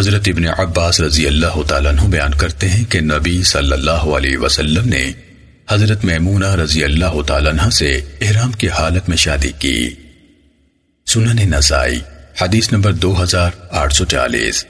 حضرت ابن عباس رضی اللہ تعالیٰ عنہ بیان کرتے ہیں کہ نبی صلی اللہ علیہ وسلم نے حضرت میمونہ رضی اللہ تعالیٰ عنہ سے احرام کی حالت میں شادی کی۔ سنن نسائی، حدیث نمبر دو ہزار آٹھ سو چالیس۔